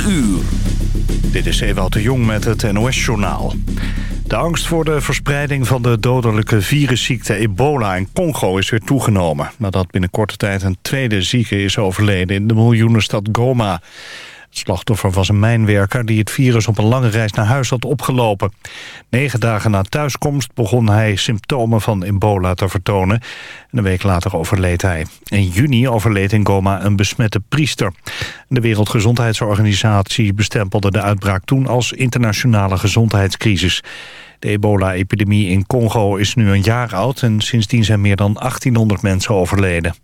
4 uur. Dit is Ewout de Jong met het NOS-journaal. De angst voor de verspreiding van de dodelijke virusziekte ebola in Congo is weer toegenomen. Nadat binnen korte tijd een tweede zieke is overleden in de miljoenenstad Goma. Het slachtoffer was een mijnwerker die het virus op een lange reis naar huis had opgelopen. Negen dagen na thuiskomst begon hij symptomen van ebola te vertonen. En een week later overleed hij. In juni overleed in Goma een besmette priester. De Wereldgezondheidsorganisatie bestempelde de uitbraak toen als internationale gezondheidscrisis. De ebola-epidemie in Congo is nu een jaar oud... en sindsdien zijn meer dan 1800 mensen overleden.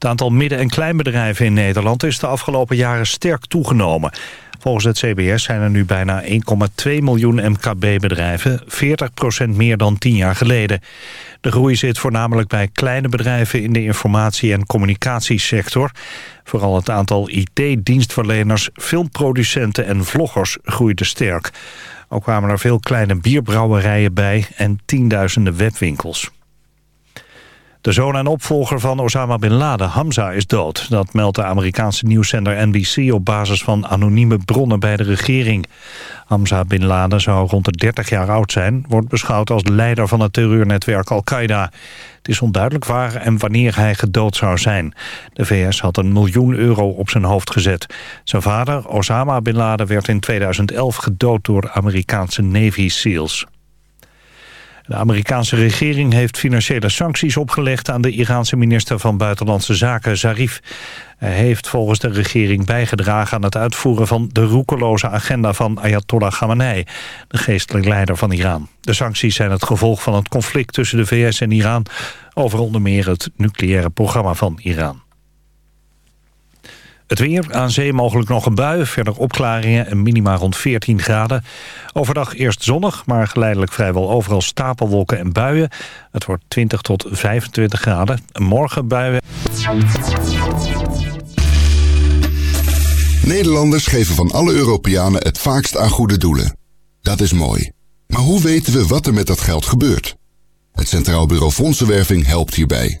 Het aantal midden- en kleinbedrijven in Nederland is de afgelopen jaren sterk toegenomen. Volgens het CBS zijn er nu bijna 1,2 miljoen MKB-bedrijven, 40% meer dan 10 jaar geleden. De groei zit voornamelijk bij kleine bedrijven in de informatie- en communicatiesector. Vooral het aantal IT-dienstverleners, filmproducenten en vloggers groeide sterk. Ook kwamen er veel kleine bierbrouwerijen bij en tienduizenden webwinkels. De zoon en opvolger van Osama Bin Laden, Hamza, is dood. Dat meldt de Amerikaanse nieuwszender NBC op basis van anonieme bronnen bij de regering. Hamza Bin Laden zou rond de 30 jaar oud zijn... wordt beschouwd als leider van het terreurnetwerk Al-Qaeda. Het is onduidelijk waar en wanneer hij gedood zou zijn. De VS had een miljoen euro op zijn hoofd gezet. Zijn vader, Osama Bin Laden, werd in 2011 gedood door Amerikaanse Navy SEALs. De Amerikaanse regering heeft financiële sancties opgelegd aan de Iraanse minister van Buitenlandse Zaken, Zarif. Hij heeft volgens de regering bijgedragen aan het uitvoeren van de roekeloze agenda van Ayatollah Khamenei, de geestelijk leider van Iran. De sancties zijn het gevolg van het conflict tussen de VS en Iran over onder meer het nucleaire programma van Iran. Het weer, aan zee mogelijk nog een bui, verder opklaringen en minima rond 14 graden. Overdag eerst zonnig, maar geleidelijk vrijwel overal stapelwolken en buien. Het wordt 20 tot 25 graden. Morgen buien. Nederlanders geven van alle Europeanen het vaakst aan goede doelen. Dat is mooi. Maar hoe weten we wat er met dat geld gebeurt? Het Centraal Bureau Fondsenwerving helpt hierbij.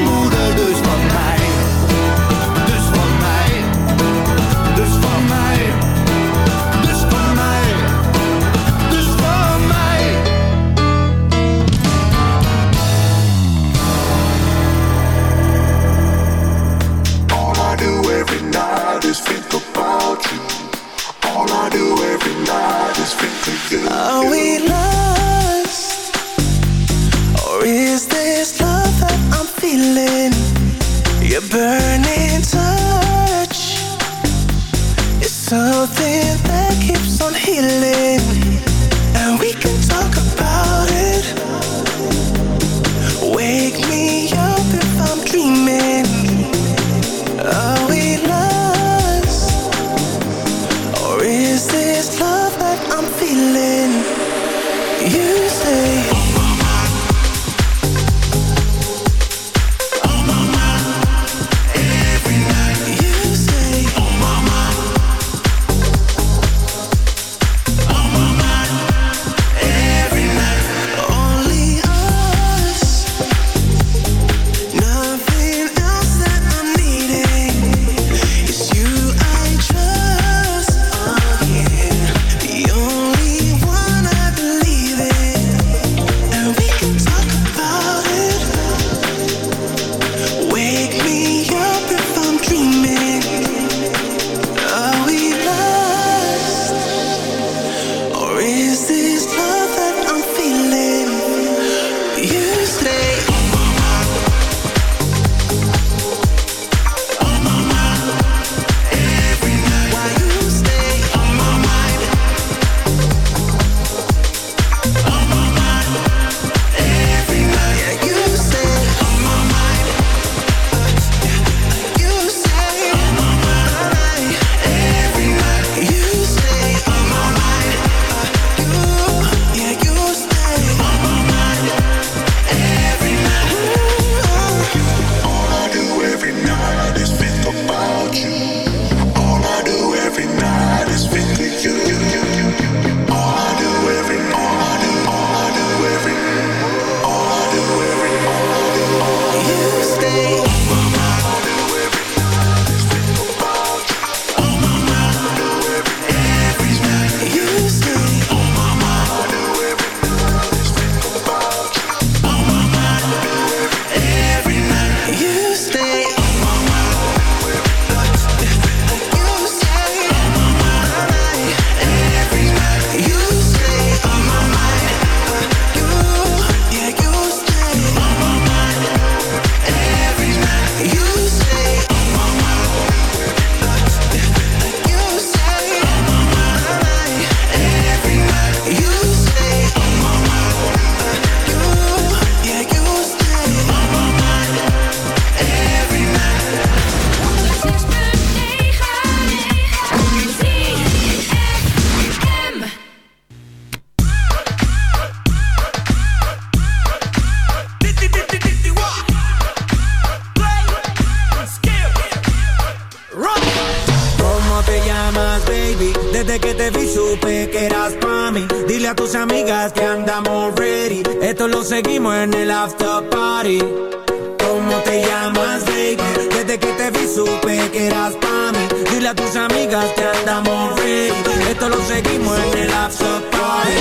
tus amigas que andamos free. Esto lo seguimos en el after party.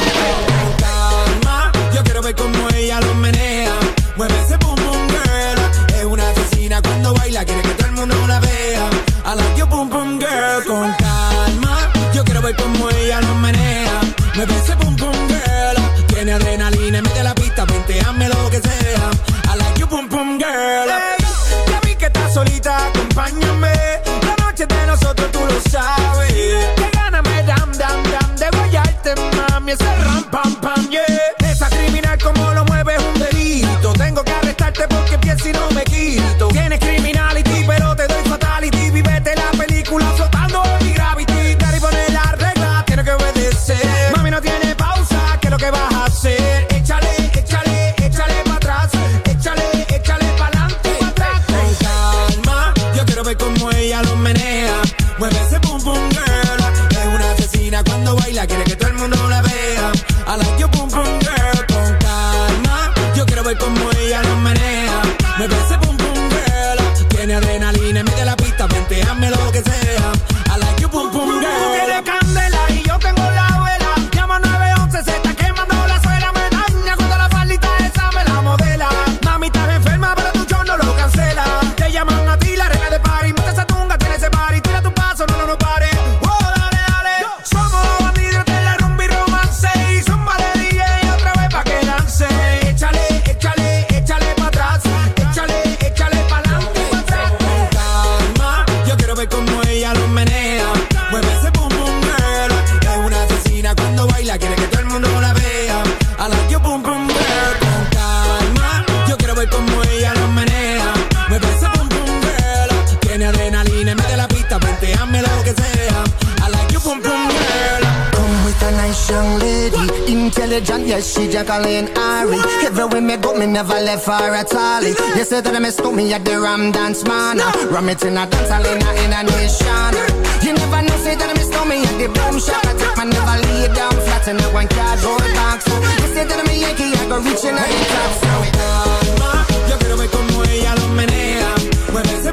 Calma, yo quiero ver cómo ella lo menea. Mueve ese boom boom girl. Es una asesina cuando baila, quiere que todo el mundo la vea. I like your boom boom girl. Con calma, yo quiero ver cómo ella lo menea. Mueve ese boom boom girl. Tiene adrenalina, mete la pista, venteame lo que Ella quiere que todo el mundo la vea. A la yo pum pum girl con calma. Yo quiero ver cómo ella lo maneja. Me parece pum pum girl. Tiene adrenalina, mete la pista, venteame lo que sea. I like you pum pum girl. Come with a nice young lady, intelligent, yes she Jacqueline Ari. Everywhere me go, me never left her at all. You say that I missed me at the Ram Dance man. Ram it in a dance, in a nation. You never know, say that I missed me at the shot I take man never lay down flat in that one cardboard box You say that I'm a Yankee, I go reaching out. The top So it on, ma, yo quiero ver como ella lo menea. Mueve ese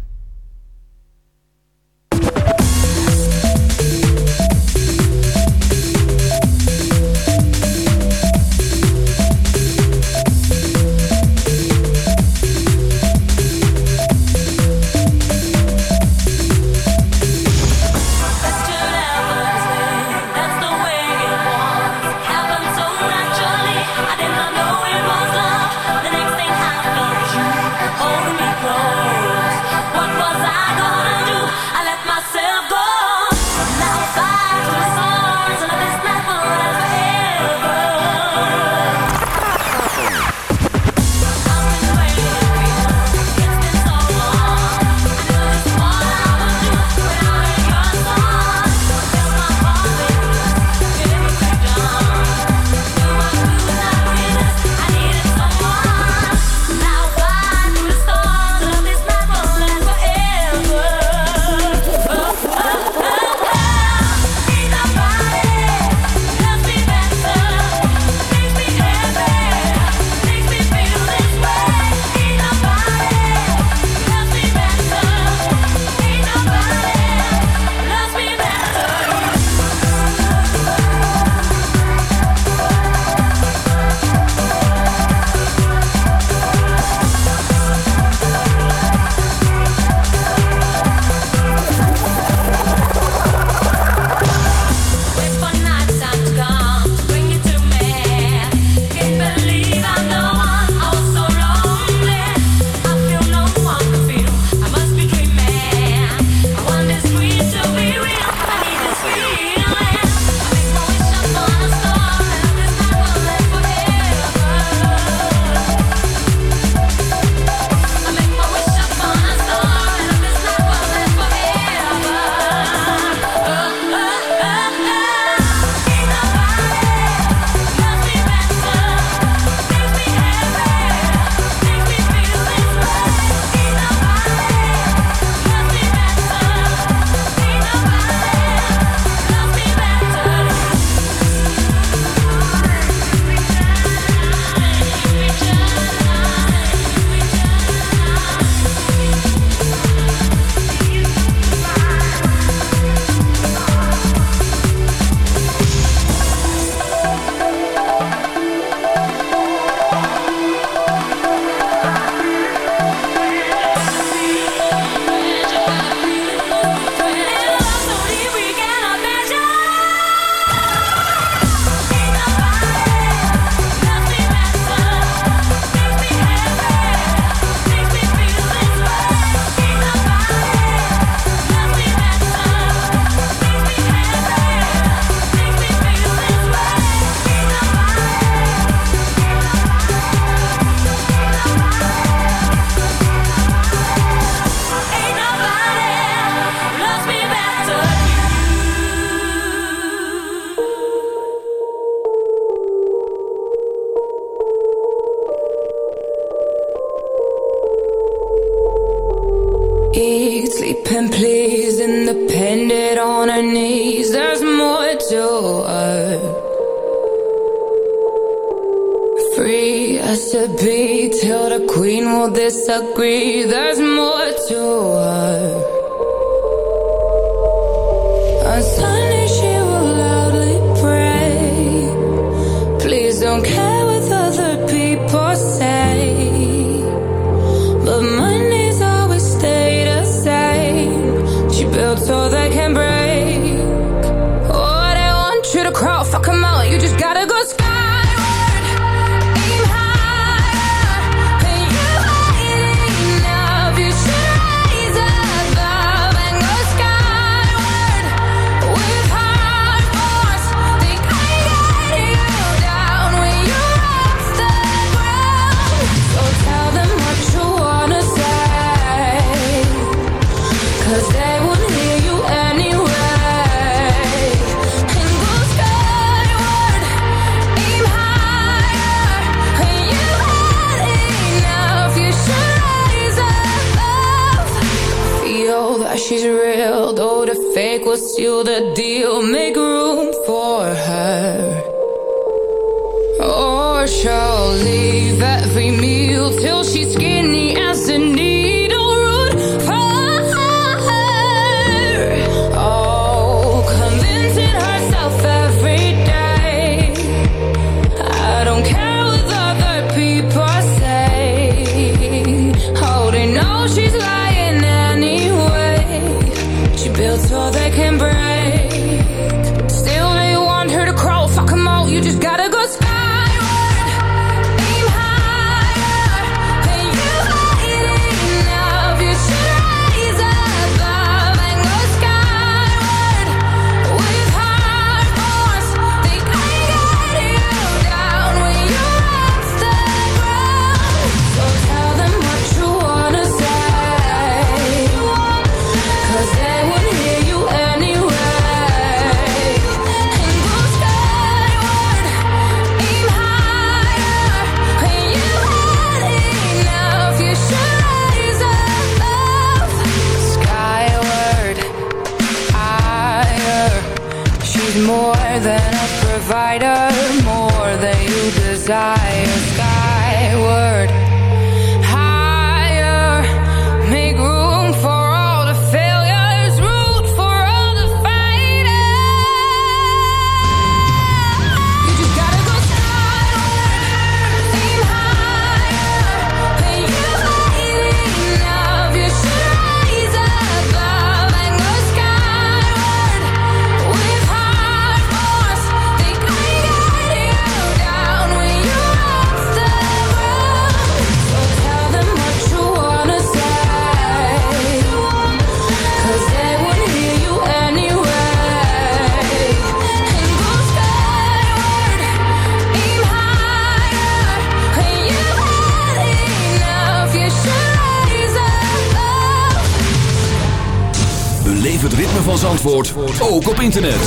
van Zandvoort ook op internet.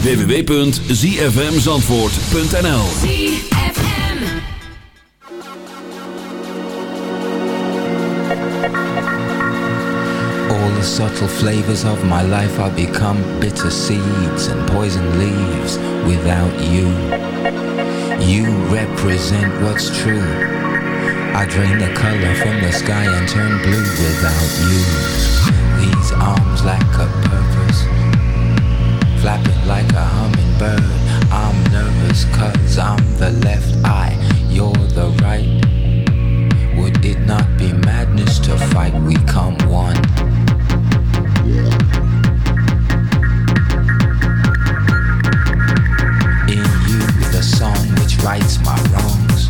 www.zfmzandvoort.nl All the subtle flavors of my life have become bitter seeds and poison leaves without you. You represent what's true. I drain the color from the sky and turn blue without you lack a purpose. Flapping like a hummingbird. I'm nervous cause I'm the left eye, you're the right. Would it not be madness to fight? We come one. In you, the song which writes my wrongs.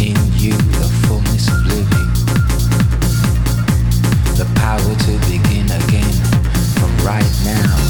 In you, the fullness of living. The power to begin again right now.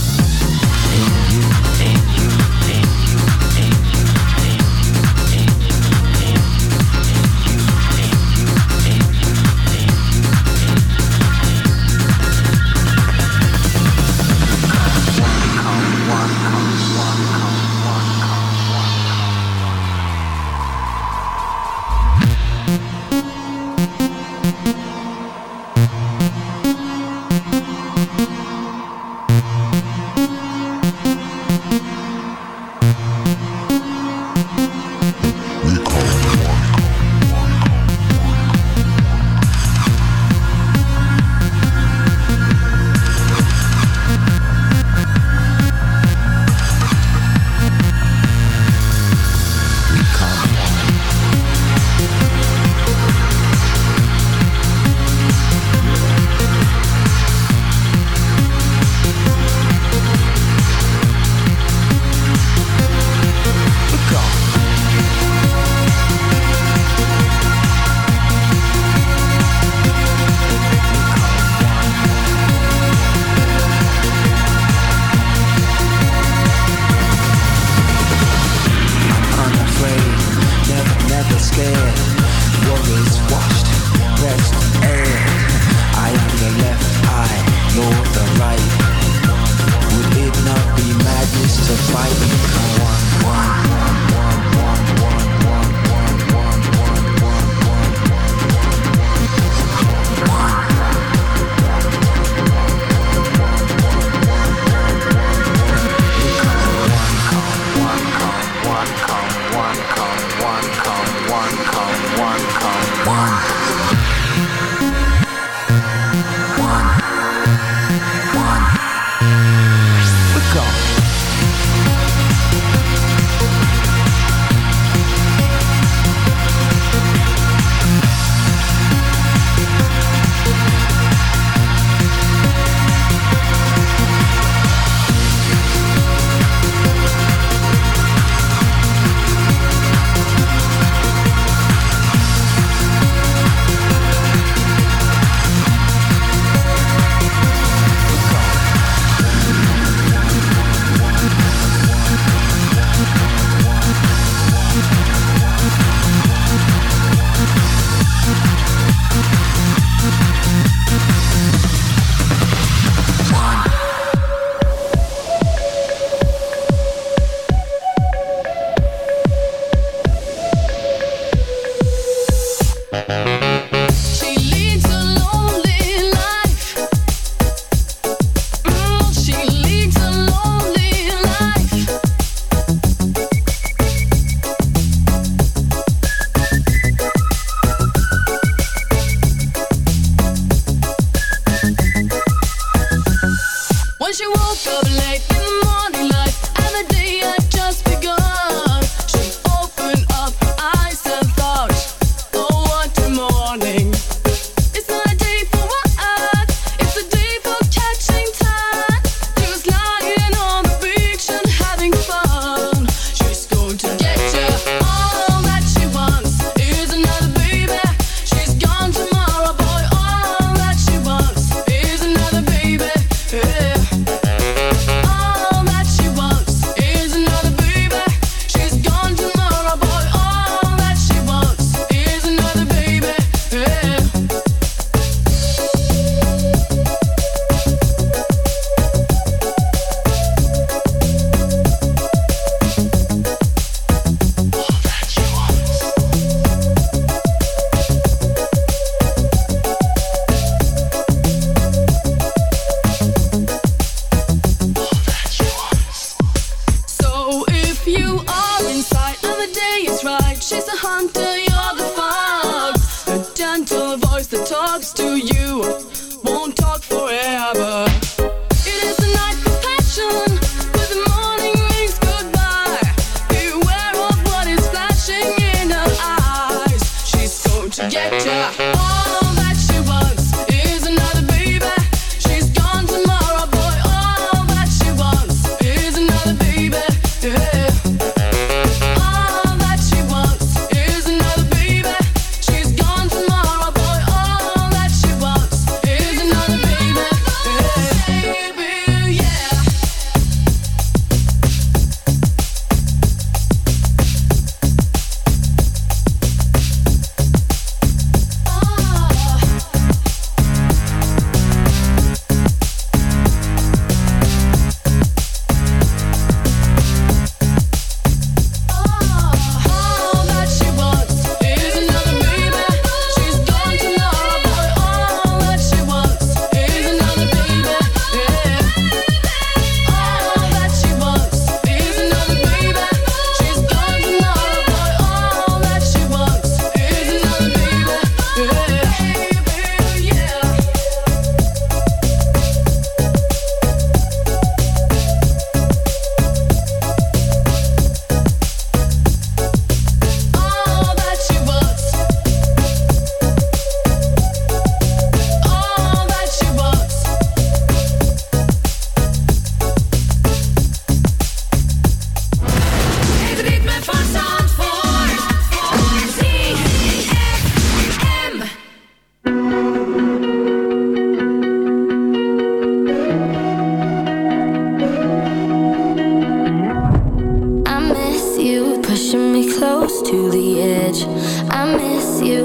you pushing me close to the edge. I miss you.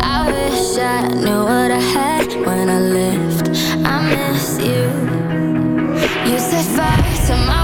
I wish I knew what I had when I left. I miss you. You said fire to my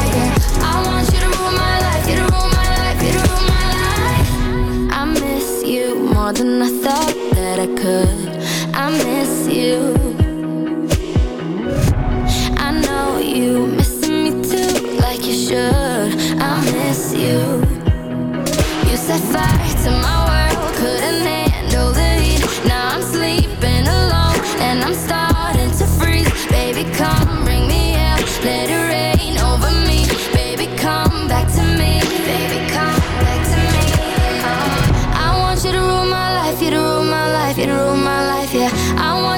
I miss you. I know you me too, like you should. I miss you. You set fire to my world, couldn't handle the heat. Now I'm sleeping alone and I'm starting to freeze. Baby, come bring me out, let it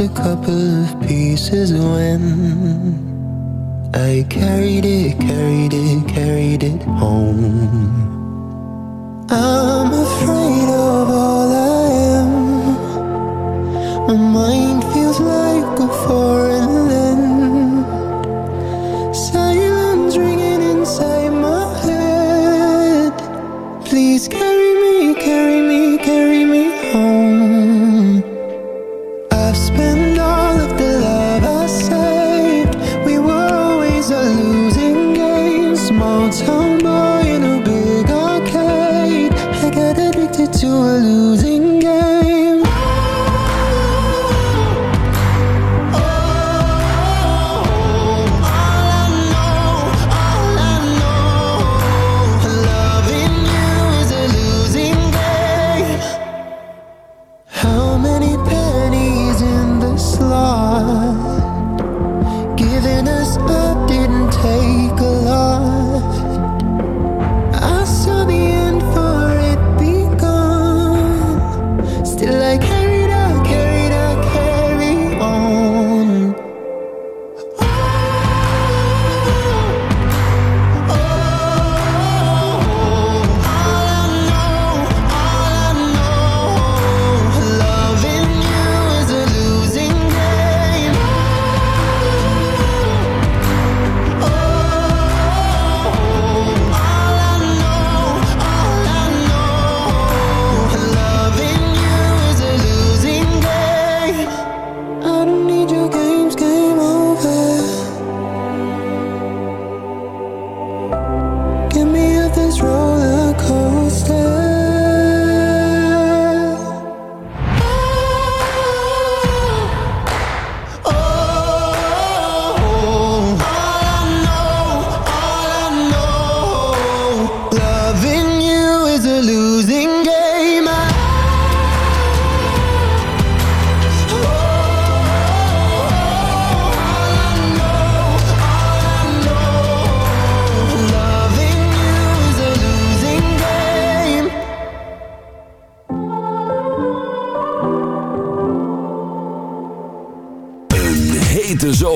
A couple of pieces when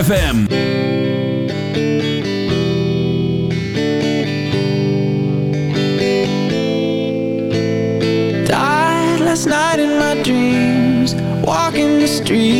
ZFM. last night in my dreams, walking the street.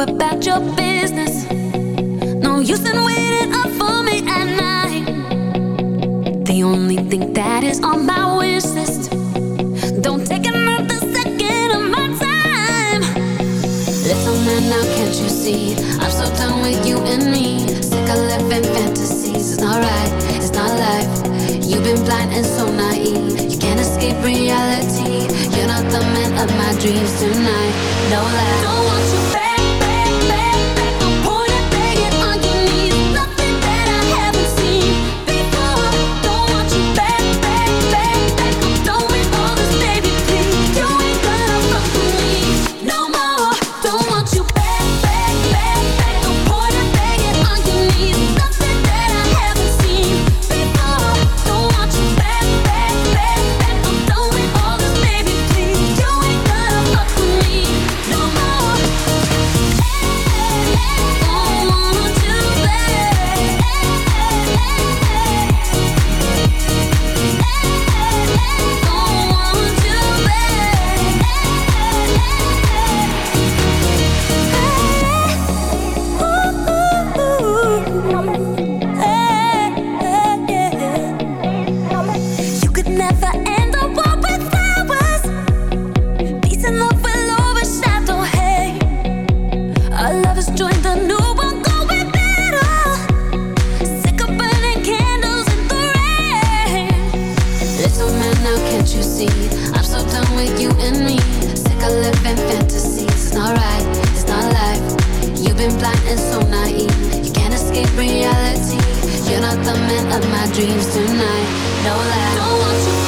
about your business. No use in waiting up for me at night. The only thing that is on my wish list. Don't take another second of my time. Little man, now can't you see? I'm so done with you and me. Sick of living fantasies. It's not right. It's not life. You've been blind and so naive. You can't escape reality. You're not the man of my dreams tonight. No lie. Don't want you back. You've blind and so naive. You can't escape reality. You're not the man of my dreams tonight. No lie. Don't want you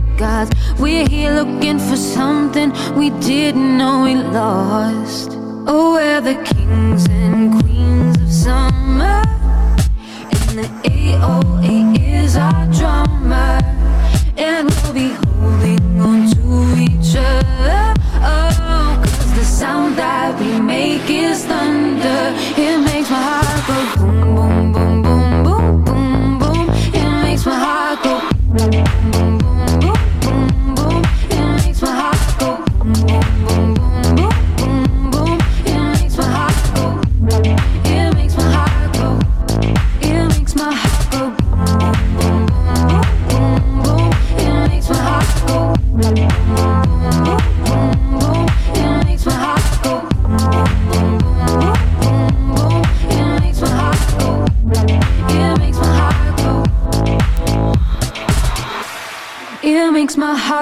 gods. We're here looking for something we didn't know we lost. Oh, we're the kings and queens of summer. And the AOA is our drummer.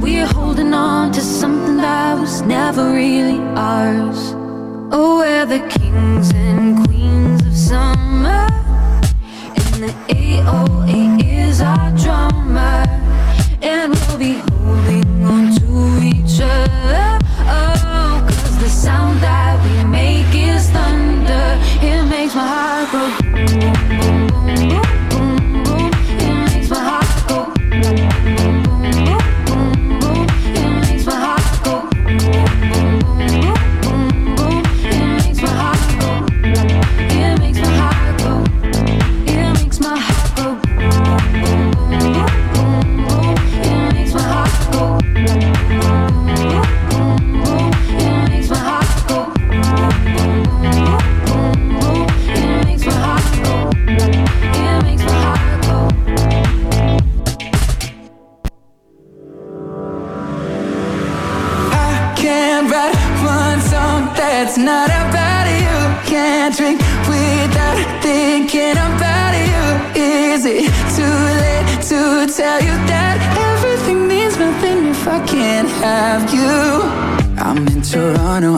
We're holding on to something that was never really ours. Oh, we're the kings and queens of summer. And the AOA is our drummer. And we'll be holding on to each other. That's not about you. Can't drink without thinking about you. Is it too late to tell you that everything means nothing if I can't have you? I'm in Toronto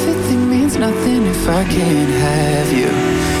nothing if I can't have you.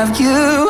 Have you?